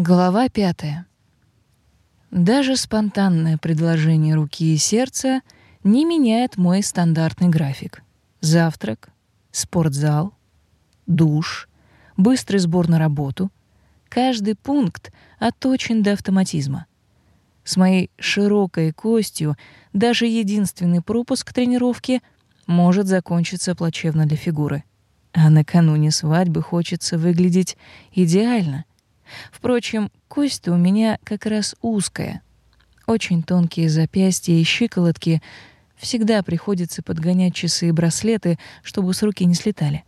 Глава пятая. Даже спонтанное предложение руки и сердца не меняет мой стандартный график. Завтрак, спортзал, душ, быстрый сбор на работу. Каждый пункт отточен до автоматизма. С моей широкой костью даже единственный пропуск тренировки может закончиться плачевно для фигуры. А накануне свадьбы хочется выглядеть идеально. Впрочем, кость-то у меня как раз узкая. Очень тонкие запястья и щиколотки. Всегда приходится подгонять часы и браслеты, чтобы с руки не слетали.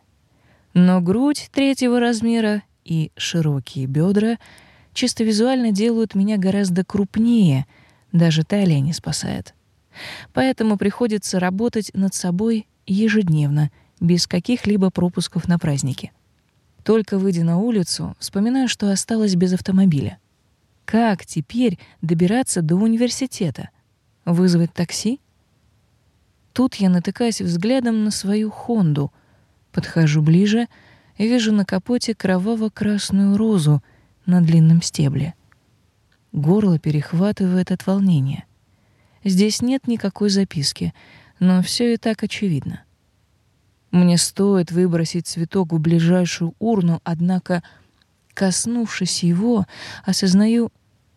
Но грудь третьего размера и широкие бедра чисто визуально делают меня гораздо крупнее, даже талия не спасает. Поэтому приходится работать над собой ежедневно, без каких-либо пропусков на праздники. Только выйдя на улицу, вспоминаю, что осталось без автомобиля. Как теперь добираться до университета? Вызвать такси? Тут я натыкаюсь взглядом на свою «Хонду», подхожу ближе и вижу на капоте кроваво-красную розу на длинном стебле. Горло перехватывает от волнения. Здесь нет никакой записки, но все и так очевидно. Мне стоит выбросить цветок в ближайшую урну, однако, коснувшись его, осознаю,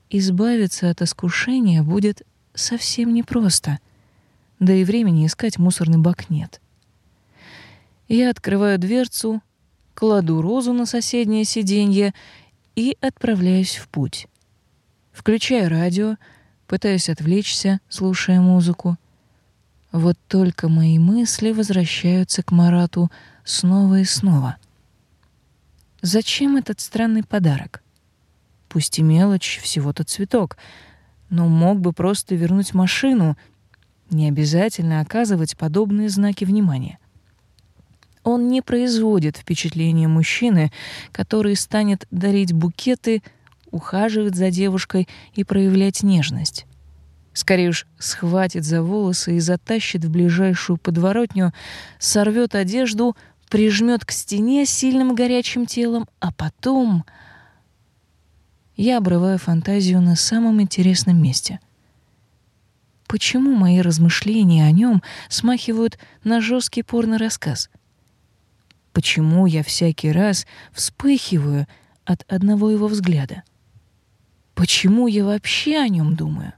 избавиться от искушения будет совсем непросто. Да и времени искать мусорный бак нет. Я открываю дверцу, кладу розу на соседнее сиденье и отправляюсь в путь. Включаю радио, пытаюсь отвлечься, слушая музыку. Вот только мои мысли возвращаются к Марату снова и снова. Зачем этот странный подарок? Пусть и мелочь, всего-то цветок, но мог бы просто вернуть машину, не обязательно оказывать подобные знаки внимания. Он не производит впечатления мужчины, который станет дарить букеты, ухаживать за девушкой и проявлять нежность. Скорее уж схватит за волосы и затащит в ближайшую подворотню, сорвет одежду, прижмет к стене сильным горячим телом, а потом... Я обрываю фантазию на самом интересном месте. Почему мои размышления о нем смахивают на жесткий порно-рассказ? Почему я всякий раз вспыхиваю от одного его взгляда? Почему я вообще о нем думаю?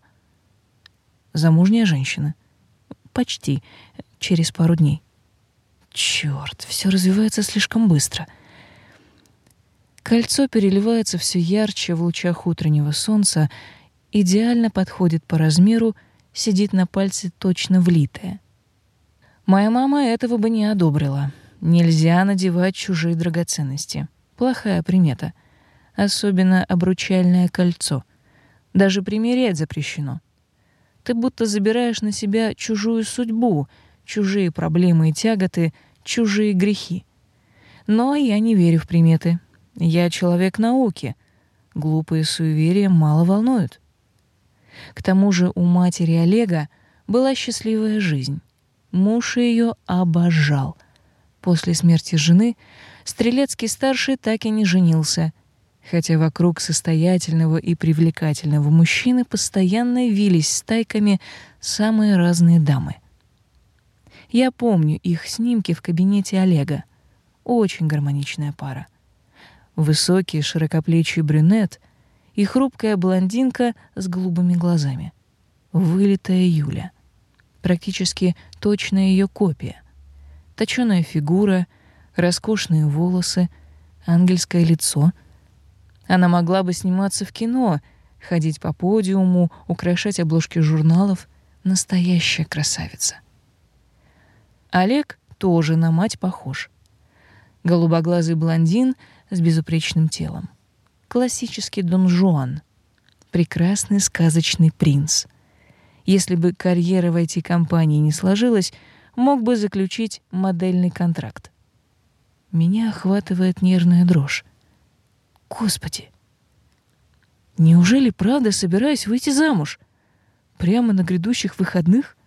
Замужняя женщина. Почти. Через пару дней. Черт, все развивается слишком быстро. Кольцо переливается все ярче в лучах утреннего солнца, идеально подходит по размеру, сидит на пальце точно влитое. Моя мама этого бы не одобрила. Нельзя надевать чужие драгоценности. Плохая примета. Особенно обручальное кольцо. Даже примерять запрещено. Ты будто забираешь на себя чужую судьбу, чужие проблемы и тяготы, чужие грехи. Но я не верю в приметы. Я человек науки. Глупые суеверия мало волнуют. К тому же у матери Олега была счастливая жизнь. Муж ее обожал. После смерти жены Стрелецкий-старший так и не женился — хотя вокруг состоятельного и привлекательного мужчины постоянно вились стайками самые разные дамы. Я помню их снимки в кабинете Олега. Очень гармоничная пара. Высокий широкоплечий брюнет и хрупкая блондинка с голубыми глазами. Вылитая Юля. Практически точная ее копия. Точёная фигура, роскошные волосы, ангельское лицо — она могла бы сниматься в кино, ходить по подиуму, украшать обложки журналов. Настоящая красавица. Олег тоже на мать похож. Голубоглазый блондин с безупречным телом. Классический Дон Жуан. Прекрасный сказочный принц. Если бы карьера в IT-компании не сложилась, мог бы заключить модельный контракт. Меня охватывает нервная дрожь. Господи! Неужели правда собираюсь выйти замуж? Прямо на грядущих выходных?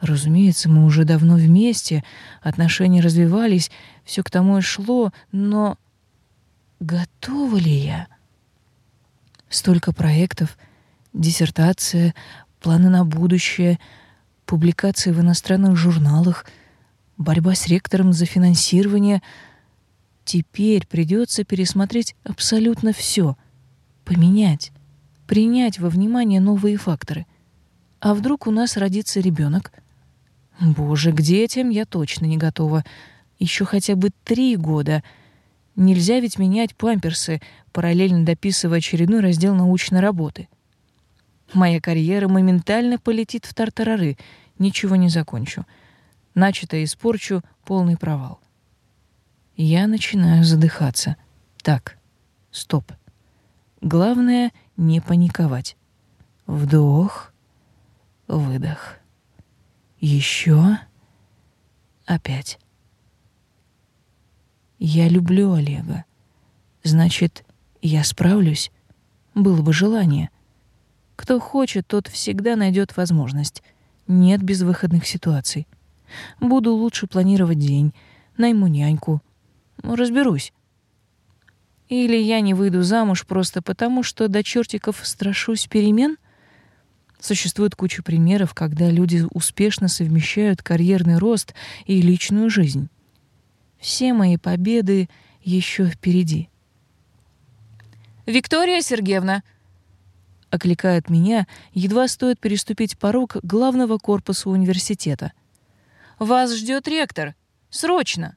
Разумеется, мы уже давно вместе, отношения развивались, все к тому и шло, но готова ли я? Столько проектов, диссертация, планы на будущее, публикации в иностранных журналах, борьба с ректором за финансирование. Теперь придется пересмотреть абсолютно все, поменять, принять во внимание новые факторы. А вдруг у нас родится ребенок? Боже, к детям я точно не готова. Еще хотя бы три года. Нельзя ведь менять памперсы, параллельно дописывая очередной раздел научной работы. Моя карьера моментально полетит в тартарары, ничего не закончу. Начатое испорчу — полный провал. Я начинаю задыхаться. Так, стоп. Главное — не паниковать. Вдох, выдох. Еще. Опять. Я люблю Олега. Значит, я справлюсь. Было бы желание. Кто хочет, тот всегда найдет возможность. Нет безвыходных ситуаций. Буду лучше планировать день, найму няньку. Разберусь. Или я не выйду замуж просто потому, что до чертиков страшусь перемен? Существует куча примеров, когда люди успешно совмещают карьерный рост и личную жизнь. Все мои победы еще впереди. «Виктория Сергеевна!» окликает меня, едва стоит переступить порог главного корпуса университета. «Вас ждет ректор! Срочно!»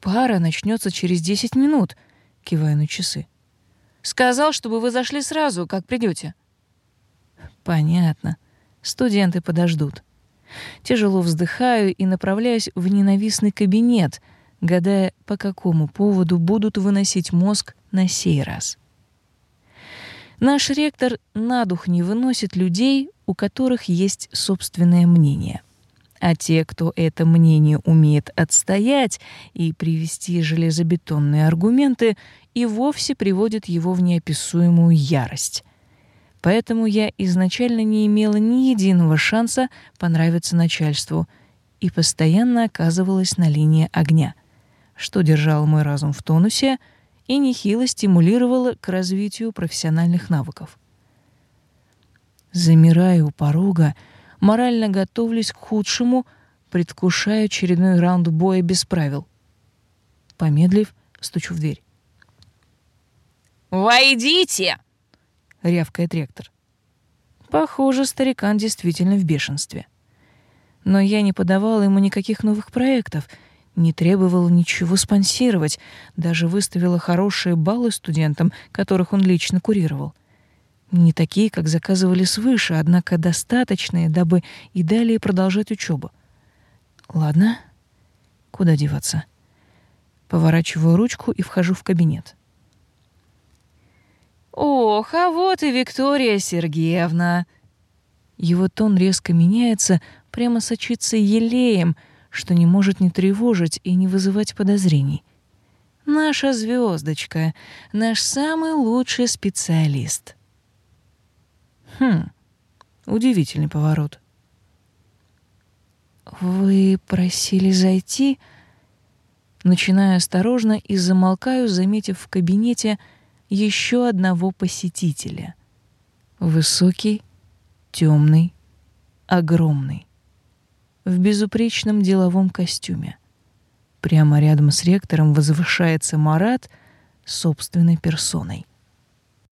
«Пара начнется через десять минут», — киваю на часы. «Сказал, чтобы вы зашли сразу, как придете. «Понятно. Студенты подождут». Тяжело вздыхаю и направляюсь в ненавистный кабинет, гадая, по какому поводу будут выносить мозг на сей раз. Наш ректор на дух не выносит людей, у которых есть собственное мнение. А те, кто это мнение умеет отстоять и привести железобетонные аргументы, и вовсе приводят его в неописуемую ярость. Поэтому я изначально не имела ни единого шанса понравиться начальству и постоянно оказывалась на линии огня, что держало мой разум в тонусе и нехило стимулировало к развитию профессиональных навыков. Замираю у порога, морально готовлюсь к худшему, предвкушая очередной раунд боя без правил. Помедлив, стучу в дверь. «Войдите!» — рявкает ректор. Похоже, старикан действительно в бешенстве. Но я не подавала ему никаких новых проектов, не требовала ничего спонсировать, даже выставила хорошие баллы студентам, которых он лично курировал. Не такие, как заказывали свыше, однако достаточные, дабы и далее продолжать учебу. Ладно, куда деваться? Поворачиваю ручку и вхожу в кабинет. «Ох, а вот и Виктория Сергеевна!» Его тон резко меняется, прямо сочится елеем, что не может не тревожить и не вызывать подозрений. «Наша звездочка, наш самый лучший специалист». Хм, удивительный поворот. «Вы просили зайти?» Начинаю осторожно и замолкаю, заметив в кабинете — еще одного посетителя. Высокий, темный, огромный, в безупречном деловом костюме. Прямо рядом с ректором возвышается Марат собственной персоной —